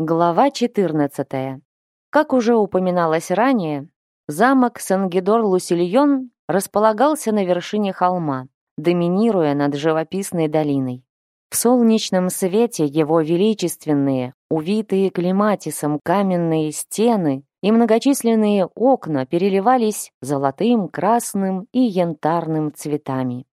Глава 14. Как уже упоминалось ранее, замок Сангидор-Лусильон располагался на вершине холма, доминируя над живописной долиной. В солнечном свете его величественные, увитые клематисом каменные стены и многочисленные окна переливались золотым, красным и янтарным цветами.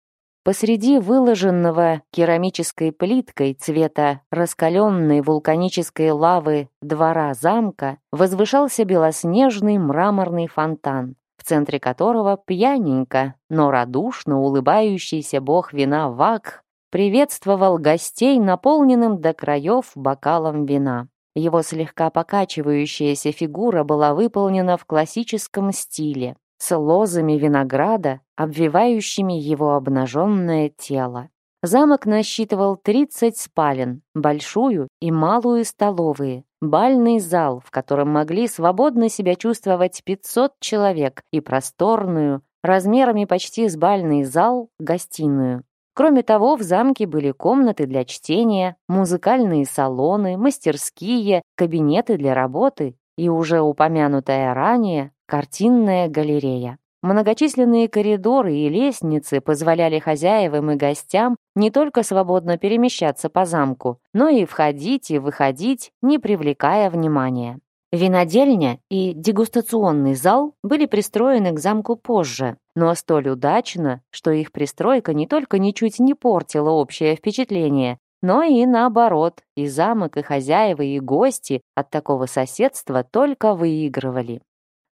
Посреди выложенного керамической плиткой цвета раскаленной вулканической лавы двора замка возвышался белоснежный мраморный фонтан, в центре которого пьяненько, но радушно улыбающийся бог вина Вак приветствовал гостей наполненным до краев бокалом вина. Его слегка покачивающаяся фигура была выполнена в классическом стиле, с лозами винограда, обвивающими его обнаженное тело. Замок насчитывал 30 спален, большую и малую столовые, бальный зал, в котором могли свободно себя чувствовать 500 человек и просторную, размерами почти с бальный зал, гостиную. Кроме того, в замке были комнаты для чтения, музыкальные салоны, мастерские, кабинеты для работы и уже упомянутая ранее Картинная галерея. Многочисленные коридоры и лестницы позволяли хозяевам и гостям не только свободно перемещаться по замку, но и входить и выходить, не привлекая внимания. Винодельня и дегустационный зал были пристроены к замку позже, но столь удачно, что их пристройка не только ничуть не портила общее впечатление, но и наоборот, и замок, и хозяева, и гости от такого соседства только выигрывали.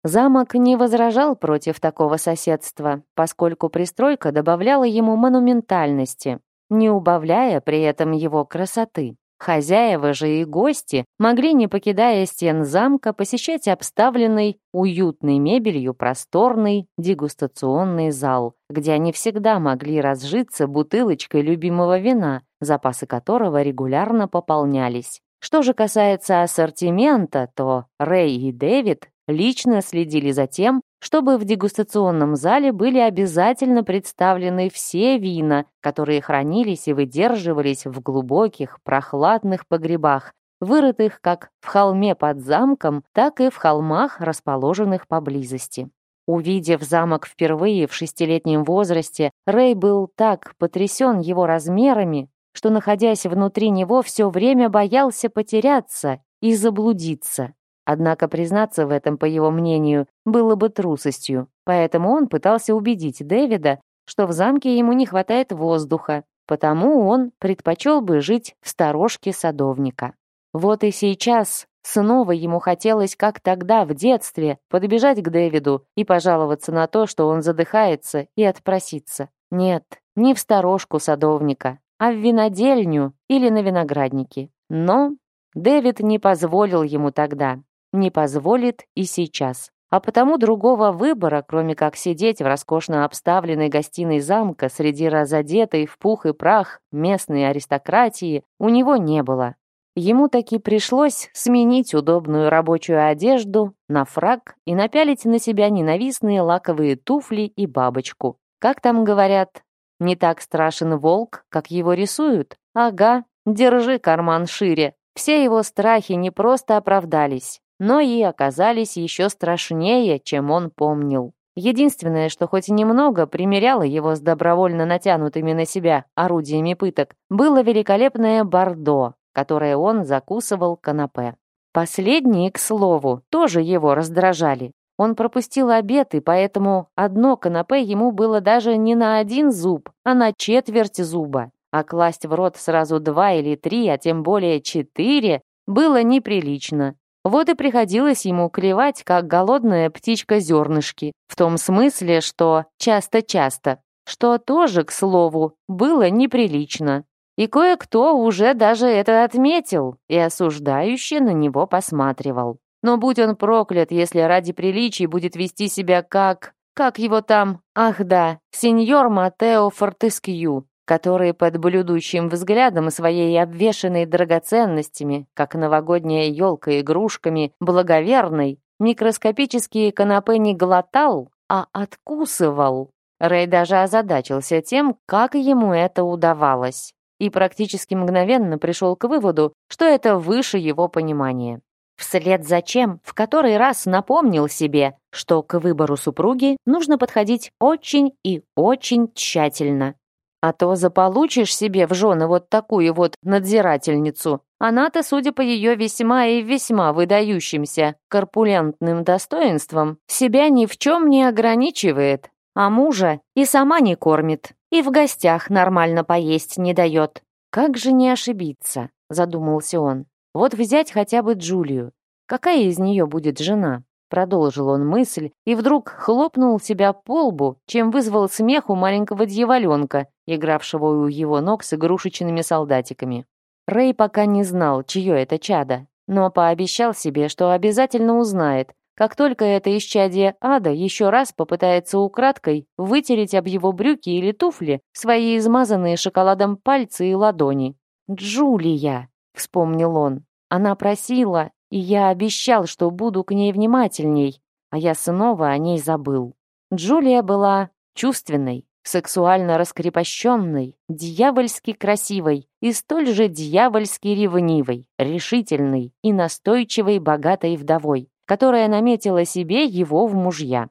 Замок не возражал против такого соседства, поскольку пристройка добавляла ему монументальности, не убавляя при этом его красоты. Хозяева же и гости могли, не покидая стен замка, посещать обставленный уютной мебелью просторный дегустационный зал, где они всегда могли разжиться бутылочкой любимого вина, запасы которого регулярно пополнялись. Что же касается ассортимента, то Рэй и Дэвид лично следили за тем, чтобы в дегустационном зале были обязательно представлены все вина, которые хранились и выдерживались в глубоких, прохладных погребах, вырытых как в холме под замком, так и в холмах, расположенных поблизости. Увидев замок впервые в шестилетнем возрасте, Рэй был так потрясен его размерами, что, находясь внутри него, все время боялся потеряться и заблудиться. Однако признаться в этом, по его мнению, было бы трусостью, поэтому он пытался убедить Дэвида, что в замке ему не хватает воздуха, потому он предпочел бы жить в сторожке садовника. Вот и сейчас снова ему хотелось, как тогда, в детстве, подбежать к Дэвиду и пожаловаться на то, что он задыхается, и отпроситься. Нет, не в сторожку садовника, а в винодельню или на винограднике. Но Дэвид не позволил ему тогда не позволит и сейчас. А потому другого выбора, кроме как сидеть в роскошно обставленной гостиной замка среди разодетой в пух и прах местной аристократии, у него не было. Ему таки пришлось сменить удобную рабочую одежду на фраг и напялить на себя ненавистные лаковые туфли и бабочку. Как там говорят, не так страшен волк, как его рисуют? Ага, держи карман шире. Все его страхи не просто оправдались, но и оказались еще страшнее, чем он помнил. Единственное, что хоть немного примеряло его с добровольно натянутыми на себя орудиями пыток, было великолепное бордо, которое он закусывал канапе. Последние, к слову, тоже его раздражали. Он пропустил обед, и поэтому одно канапе ему было даже не на один зуб, а на четверть зуба. А класть в рот сразу два или три, а тем более четыре, было неприлично вот и приходилось ему клевать, как голодная птичка зернышки, в том смысле, что часто-часто, что тоже, к слову, было неприлично. И кое-кто уже даже это отметил и осуждающе на него посматривал. Но будь он проклят, если ради приличий будет вести себя как... Как его там? Ах да, сеньор Матео Фортескью которые под блюдущим взглядом своей обвешанной драгоценностями, как новогодняя елка игрушками, благоверной, микроскопические канапе не глотал, а откусывал. Рэй даже озадачился тем, как ему это удавалось, и практически мгновенно пришел к выводу, что это выше его понимания. Вслед за чем в который раз напомнил себе, что к выбору супруги нужно подходить очень и очень тщательно. А то заполучишь себе в жены вот такую вот надзирательницу. Она-то, судя по ее весьма и весьма выдающимся корпулентным достоинствам, себя ни в чем не ограничивает, а мужа и сама не кормит, и в гостях нормально поесть не дает. «Как же не ошибиться?» – задумался он. «Вот взять хотя бы Джулию. Какая из нее будет жена?» Продолжил он мысль и вдруг хлопнул себя по лбу, чем вызвал смех у маленького дьяволенка, игравшего у его ног с игрушечными солдатиками. Рэй пока не знал, чье это чадо, но пообещал себе, что обязательно узнает, как только это исчадие ада еще раз попытается украдкой вытереть об его брюки или туфли свои измазанные шоколадом пальцы и ладони. «Джулия!» — вспомнил он. Она просила, и я обещал, что буду к ней внимательней, а я снова о ней забыл. Джулия была чувственной, сексуально раскрепощенной, дьявольски красивой и столь же дьявольски ревнивой, решительной и настойчивой богатой вдовой, которая наметила себе его в мужья.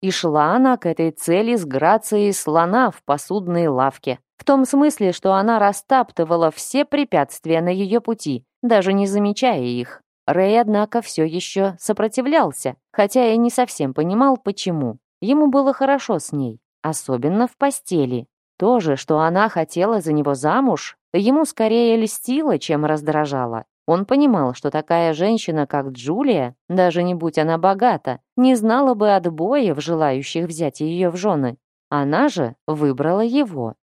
И шла она к этой цели с грацией слона в посудной лавке. В том смысле, что она растаптывала все препятствия на ее пути, даже не замечая их. Рэй, однако, все еще сопротивлялся, хотя и не совсем понимал, почему. Ему было хорошо с ней, особенно в постели. То же, что она хотела за него замуж, ему скорее льстило, чем раздражало. Он понимал, что такая женщина, как Джулия, даже не будь она богата, не знала бы отбоя желающих взять ее в жены. Она же выбрала его.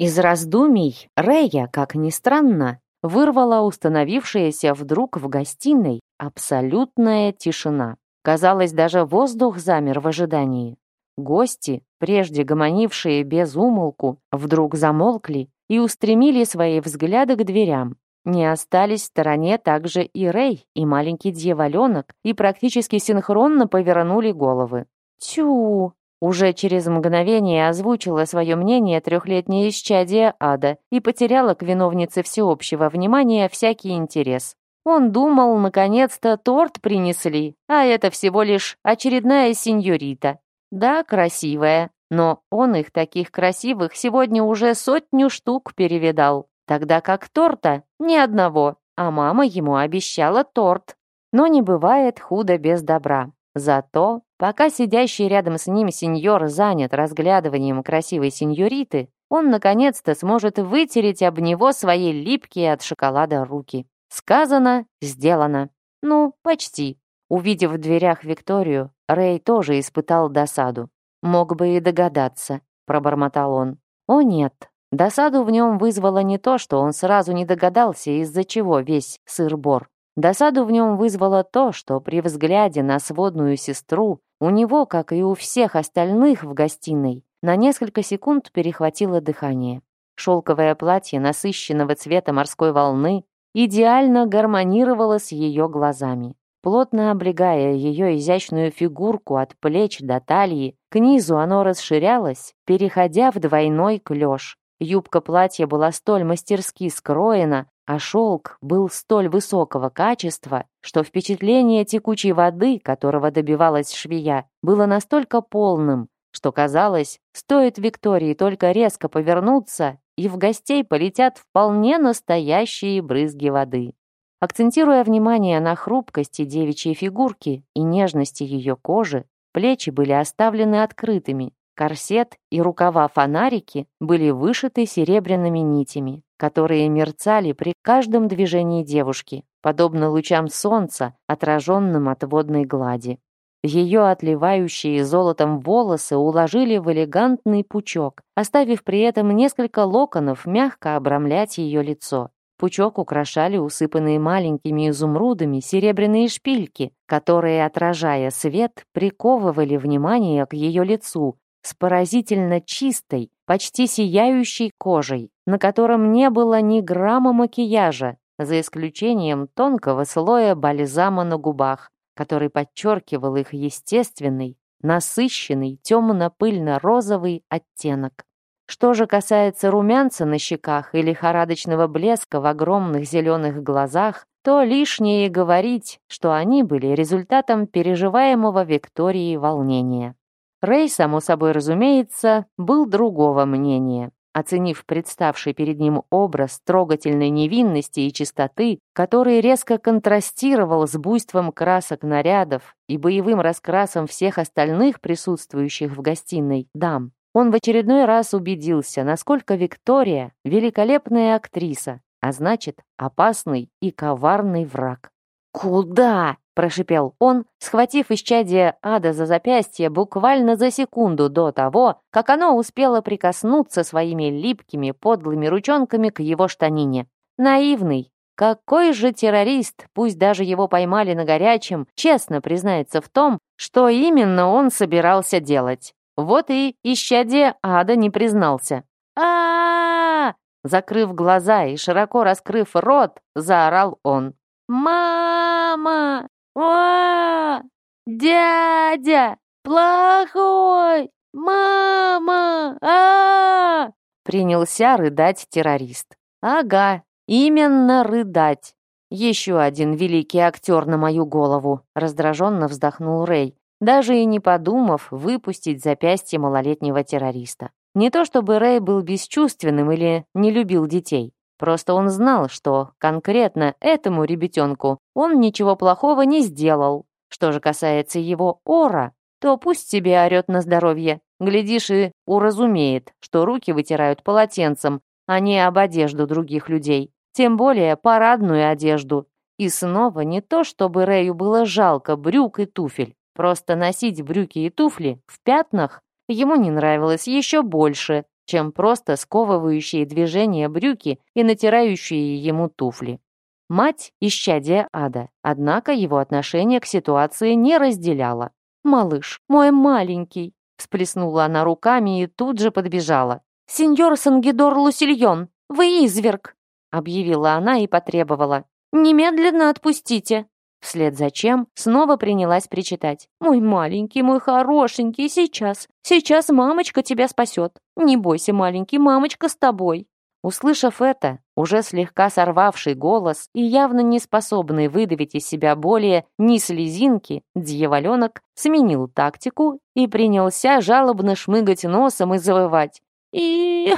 Из раздумий Рэя, как ни странно, вырвала установившаяся вдруг в гостиной абсолютная тишина. Казалось, даже воздух замер в ожидании. Гости, прежде гомонившие без умолку, вдруг замолкли и устремили свои взгляды к дверям. Не остались в стороне также и Рэй, и маленький дьяволенок, и практически синхронно повернули головы. «Тю!» Уже через мгновение озвучила свое мнение трехлетнее исчадие ада и потеряла к виновнице всеобщего внимания всякий интерес. Он думал, наконец-то торт принесли, а это всего лишь очередная сеньорита. Да, красивая, но он их таких красивых сегодня уже сотню штук перевидал, тогда как торта ни одного, а мама ему обещала торт. Но не бывает худо без добра. Зато, пока сидящий рядом с ним сеньор занят разглядыванием красивой сеньориты, он наконец-то сможет вытереть об него свои липкие от шоколада руки. Сказано, сделано. Ну, почти. Увидев в дверях Викторию, Рэй тоже испытал досаду. «Мог бы и догадаться», — пробормотал он. «О нет, досаду в нем вызвало не то, что он сразу не догадался, из-за чего весь сыр-бор. Досаду в нем вызвало то, что при взгляде на сводную сестру у него, как и у всех остальных в гостиной, на несколько секунд перехватило дыхание. Шелковое платье насыщенного цвета морской волны идеально гармонировало с ее глазами. Плотно облегая ее изящную фигурку от плеч до талии, к низу оно расширялось, переходя в двойной клеш. Юбка платья была столь мастерски скроена, а шелк был столь высокого качества, что впечатление текучей воды, которого добивалась швея, было настолько полным, что казалось, стоит Виктории только резко повернуться, и в гостей полетят вполне настоящие брызги воды. Акцентируя внимание на хрупкости девичьей фигурки и нежности ее кожи, плечи были оставлены открытыми, Корсет и рукава фонарики были вышиты серебряными нитями, которые мерцали при каждом движении девушки, подобно лучам солнца, отраженным от водной глади. Ее отливающие золотом волосы уложили в элегантный пучок, оставив при этом несколько локонов мягко обрамлять ее лицо. Пучок украшали усыпанные маленькими изумрудами серебряные шпильки, которые, отражая свет, приковывали внимание к ее лицу, с поразительно чистой, почти сияющей кожей, на котором не было ни грамма макияжа, за исключением тонкого слоя бальзама на губах, который подчеркивал их естественный, насыщенный темно-пыльно-розовый оттенок. Что же касается румянца на щеках и лихорадочного блеска в огромных зеленых глазах, то лишнее говорить, что они были результатом переживаемого Викторией волнения. Рэй, само собой разумеется, был другого мнения. Оценив представший перед ним образ трогательной невинности и чистоты, который резко контрастировал с буйством красок нарядов и боевым раскрасом всех остальных присутствующих в гостиной дам, он в очередной раз убедился, насколько Виктория — великолепная актриса, а значит, опасный и коварный враг. «Куда?» прошипел он, схватив исчадие ада за запястье буквально за секунду до того, как оно успело прикоснуться своими липкими подлыми ручонками к его штанине. Наивный. Какой же террорист, пусть даже его поймали на горячем, честно признается в том, что именно он собирался делать. Вот и исчадие ада не признался. а Закрыв глаза и широко раскрыв рот, заорал он. «Мама!» «О, дядя! Плохой! Мама! -а Принялся рыдать террорист. «Ага, именно рыдать!» «Еще один великий актер на мою голову!» Раздраженно вздохнул Рэй, даже и не подумав выпустить запястье малолетнего террориста. Не то чтобы Рэй был бесчувственным или не любил детей. Просто он знал, что конкретно этому ребятенку он ничего плохого не сделал. Что же касается его ора, то пусть себе орет на здоровье. Глядишь и уразумеет, что руки вытирают полотенцем, а не об одежду других людей. Тем более парадную одежду. И снова не то, чтобы Рэю было жалко брюк и туфель. Просто носить брюки и туфли в пятнах ему не нравилось еще больше, чем просто сковывающие движения брюки и натирающие ему туфли. Мать – исчадие ада, однако его отношение к ситуации не разделяла. «Малыш, мой маленький!» – всплеснула она руками и тут же подбежала. «Сеньор Сангидор Лусильон, вы изверг!» – объявила она и потребовала. «Немедленно отпустите!» Вслед за чем снова принялась причитать. «Мой маленький, мой хорошенький, сейчас, сейчас мамочка тебя спасет. Не бойся, маленький, мамочка с тобой». Услышав это, уже слегка сорвавший голос и явно не способный выдавить из себя более ни слезинки, дьяволенок сменил тактику и принялся жалобно шмыгать носом и завывать. «И...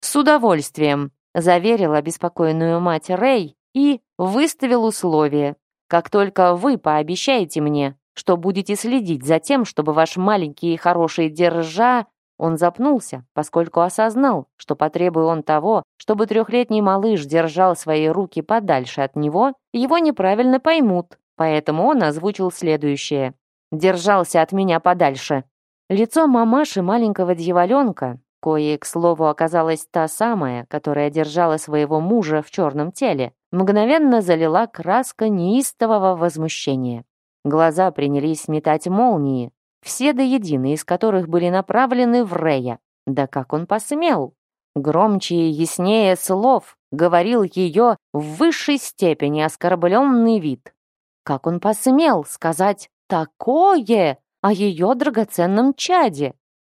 с удовольствием», — заверила обеспокоенную мать Рэй и выставил условие как только вы пообещаете мне, что будете следить за тем, чтобы ваш маленький и хороший держа...» Он запнулся, поскольку осознал, что потребуя он того, чтобы трехлетний малыш держал свои руки подальше от него, его неправильно поймут, поэтому он озвучил следующее. «Держался от меня подальше». Лицо мамаши маленького дьяволенка, кое, к слову, оказалась та самая, которая держала своего мужа в черном теле, мгновенно залила краска неистового возмущения. Глаза принялись метать молнии, все до единой из которых были направлены в Рея. Да как он посмел! Громче и яснее слов говорил ее в высшей степени оскорбленный вид. Как он посмел сказать «такое» о ее драгоценном чаде?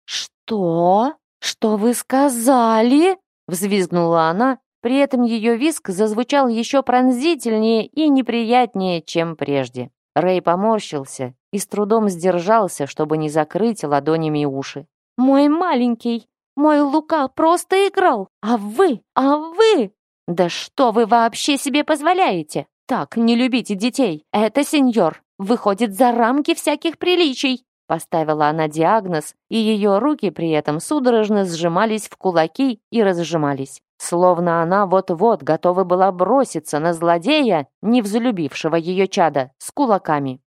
«Что? Что вы сказали?» — взвизгнула она при этом ее виск зазвучал еще пронзительнее и неприятнее, чем прежде. Рэй поморщился и с трудом сдержался, чтобы не закрыть ладонями уши. «Мой маленький, мой Лука просто играл, а вы, а вы! Да что вы вообще себе позволяете? Так, не любите детей, это сеньор, выходит за рамки всяких приличий. Поставила она диагноз, и ее руки при этом судорожно сжимались в кулаки и разжимались, словно она вот-вот готова была броситься на злодея, не взлюбившего ее чада, с кулаками.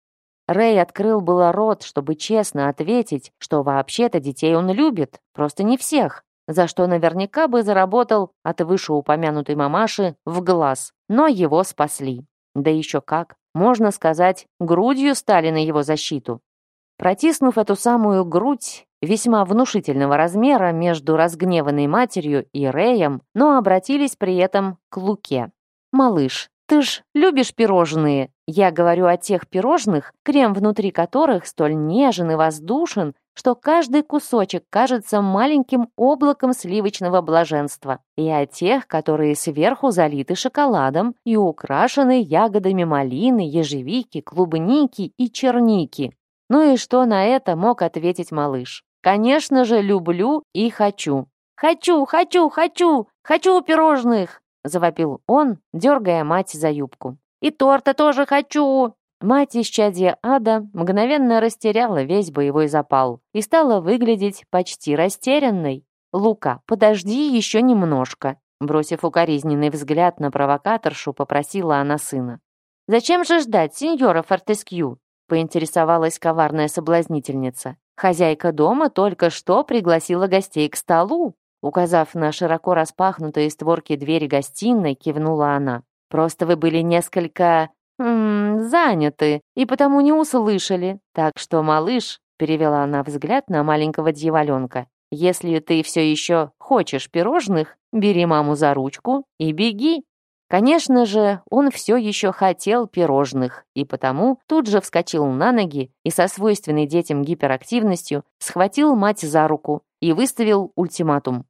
Рэй открыл было рот, чтобы честно ответить, что вообще-то детей он любит, просто не всех, за что наверняка бы заработал от вышеупомянутой мамаши в глаз, но его спасли. Да еще как, можно сказать, грудью стали на его защиту. Протиснув эту самую грудь, весьма внушительного размера между разгневанной матерью и Рэем, но обратились при этом к Луке. «Малыш, ты ж любишь пирожные. Я говорю о тех пирожных, крем внутри которых столь нежен и воздушен, что каждый кусочек кажется маленьким облаком сливочного блаженства, и о тех, которые сверху залиты шоколадом и украшены ягодами малины, ежевики, клубники и черники. Ну и что на это мог ответить малыш? Конечно же, люблю и хочу. «Хочу, хочу, хочу! Хочу пирожных!» — завопил он, дергая мать за юбку. «И торта тоже хочу!» Мать исчадия ада мгновенно растеряла весь боевой запал и стала выглядеть почти растерянной. «Лука, подожди еще немножко», — бросив укоризненный взгляд на провокаторшу, попросила она сына. «Зачем же ждать, сеньора Фортескью? поинтересовалась коварная соблазнительница. Хозяйка дома только что пригласила гостей к столу. Указав на широко распахнутые створки двери гостиной, кивнула она. «Просто вы были несколько... М -м, заняты, и потому не услышали. Так что, малыш...» — перевела она взгляд на маленького дьяволенка. «Если ты все еще хочешь пирожных, бери маму за ручку и беги». Конечно же, он все еще хотел пирожных, и потому тут же вскочил на ноги и со свойственной детям гиперактивностью схватил мать за руку и выставил ультиматум.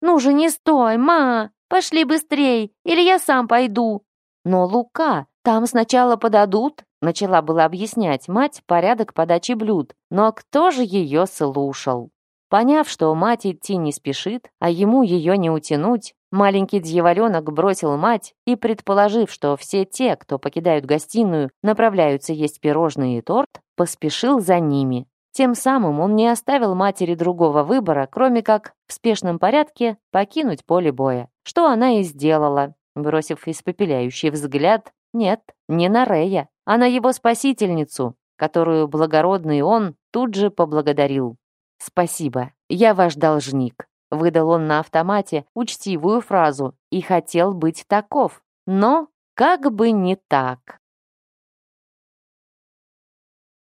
«Ну же не стой, ма! Пошли быстрей, или я сам пойду!» «Но, Лука, там сначала подадут!» Начала было объяснять мать порядок подачи блюд, но кто же ее слушал? Поняв, что мать идти не спешит, а ему ее не утянуть, маленький дьяволенок бросил мать и, предположив, что все те, кто покидают гостиную, направляются есть пирожные и торт, поспешил за ними. Тем самым он не оставил матери другого выбора, кроме как в спешном порядке покинуть поле боя. Что она и сделала, бросив испепеляющий взгляд. Нет, не на Рея, а на его спасительницу, которую благородный он тут же поблагодарил. «Спасибо, я ваш должник», — выдал он на автомате учтивую фразу и хотел быть таков. Но как бы не так.